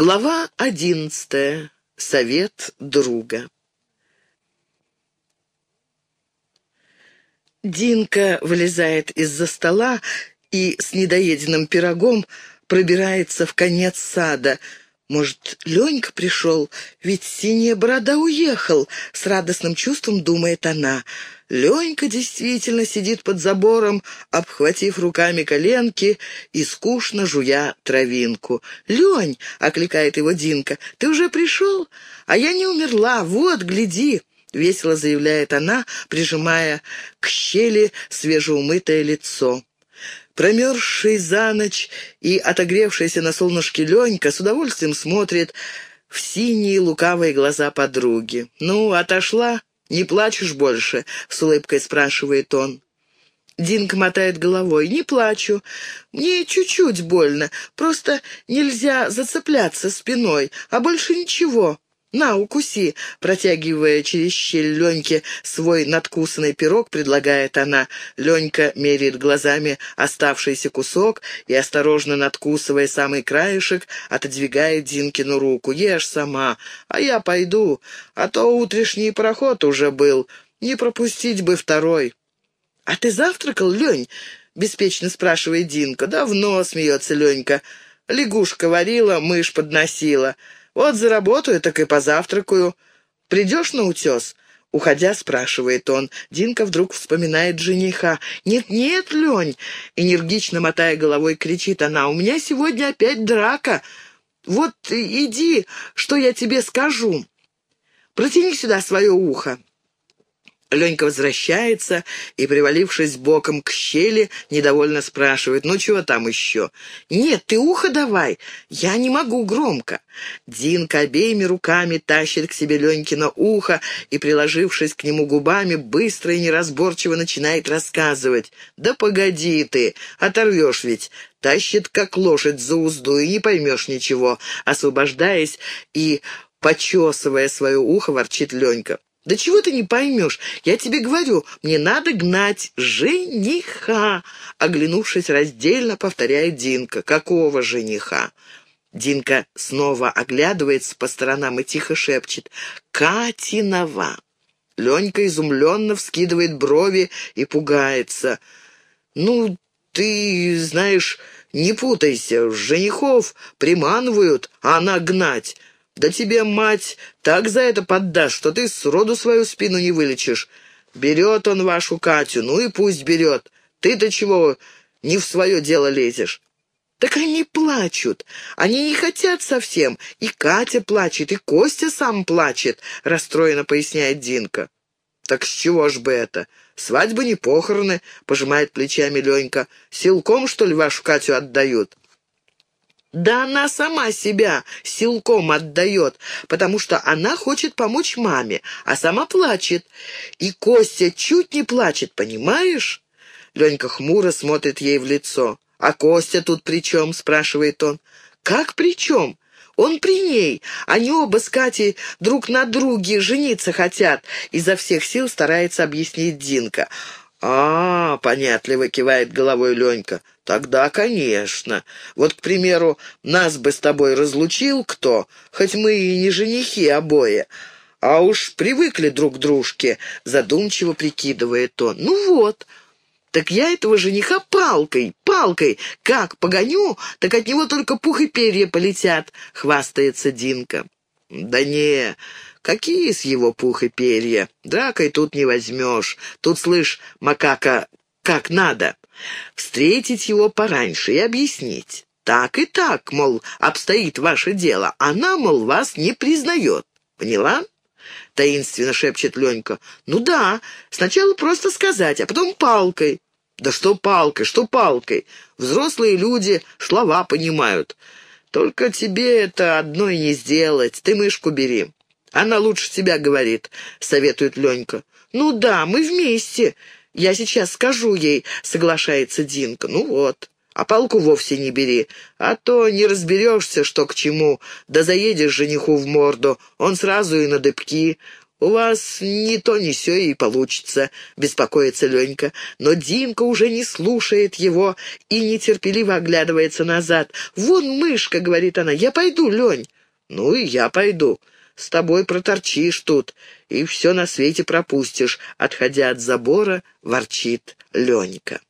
Глава одиннадцатая. Совет друга. Динка вылезает из-за стола и с недоеденным пирогом пробирается в конец сада. Может, Ленька пришел, ведь синяя борода уехал, с радостным чувством думает она. Ленька действительно сидит под забором, обхватив руками коленки и скучно жуя травинку. «Лень!» — окликает его Динка. «Ты уже пришел? А я не умерла. Вот, гляди!» — весело заявляет она, прижимая к щели свежеумытое лицо. Промерзший за ночь и отогревшийся на солнышке Ленька с удовольствием смотрит в синие лукавые глаза подруги. «Ну, отошла? Не плачешь больше?» — с улыбкой спрашивает он. Динка мотает головой. «Не плачу. Мне чуть-чуть больно. Просто нельзя зацепляться спиной, а больше ничего». «На, укуси!» — протягивая через щель Леньке свой надкусанный пирог, предлагает она. Ленька меряет глазами оставшийся кусок и, осторожно надкусывая самый краешек, отодвигает Динкину руку. «Ешь сама, а я пойду, а то утренний проход уже был. Не пропустить бы второй». «А ты завтракал, Лень?» — беспечно спрашивает Динка. «Давно», — смеется Ленька. «Лягушка варила, мышь подносила». Вот заработаю, так и позавтракаю. Придешь на утес?» Уходя, спрашивает он. Динка вдруг вспоминает жениха. «Нет-нет, Лень!» Энергично мотая головой, кричит она. «У меня сегодня опять драка. Вот иди, что я тебе скажу. Протяни сюда свое ухо». Ленька возвращается и, привалившись боком к щели, недовольно спрашивает, «Ну, чего там еще?» «Нет, ты ухо давай, я не могу громко». Динка обеими руками тащит к себе Ленькино ухо и, приложившись к нему губами, быстро и неразборчиво начинает рассказывать. «Да погоди ты, оторвешь ведь!» Тащит, как лошадь за узду, и не поймешь ничего. Освобождаясь и почесывая свое ухо, ворчит Ленька. «Да чего ты не поймешь? Я тебе говорю, мне надо гнать жениха!» Оглянувшись раздельно, повторяет Динка. «Какого жениха?» Динка снова оглядывается по сторонам и тихо шепчет. «Катинова!» Ленька изумленно вскидывает брови и пугается. «Ну, ты, знаешь, не путайся, женихов приманывают, а она гнать. Да тебе мать так за это поддаст, что ты сроду свою спину не вылечишь. Берет он вашу Катю, ну и пусть берет. Ты-то чего не в свое дело лезешь? Так они плачут. Они не хотят совсем. И Катя плачет, и Костя сам плачет, расстроенно поясняет Динка. Так с чего ж бы это? Свадьбы не похороны, пожимает плечами Ленька. Силком, что ли, вашу Катю отдают? Да она сама себя силком отдает, потому что она хочет помочь маме, а сама плачет. И Костя чуть не плачет, понимаешь? Ленька хмуро смотрит ей в лицо. «А Костя тут при чем?» — спрашивает он. «Как при чем?» Он при ней. Они оба с Катей друг на друге жениться хотят. Изо всех сил старается объяснить Динка. «А, — понятливо кивает головой Ленька, — тогда, конечно. Вот, к примеру, нас бы с тобой разлучил кто, хоть мы и не женихи обои, а уж привыкли друг к дружке, — задумчиво прикидывает он. Ну вот, так я этого жениха палкой, палкой, как погоню, так от него только пух и перья полетят, — хвастается Динка. «Да не, какие с его пух и перья? Дракой тут не возьмешь. Тут, слышь, макака, как надо. Встретить его пораньше и объяснить. Так и так, мол, обстоит ваше дело. Она, мол, вас не признает. Поняла?» Таинственно шепчет Ленька. «Ну да, сначала просто сказать, а потом палкой». «Да что палкой, что палкой? Взрослые люди слова понимают. Только тебе это одной не сделать. Ты мышку бери. «Она лучше тебя говорит», — советует Ленька. «Ну да, мы вместе. Я сейчас скажу ей», — соглашается Динка. «Ну вот, а палку вовсе не бери, а то не разберешься, что к чему. Да заедешь жениху в морду, он сразу и на дыбки. «У вас ни то, ни сё и получится», — беспокоится Ленька. Но Динка уже не слушает его и нетерпеливо оглядывается назад. «Вон мышка», — говорит она, — «я пойду, Лень». «Ну и я пойду». С тобой проторчишь тут, и все на свете пропустишь», — отходя от забора, ворчит Ленька.